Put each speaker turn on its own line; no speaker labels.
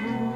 through.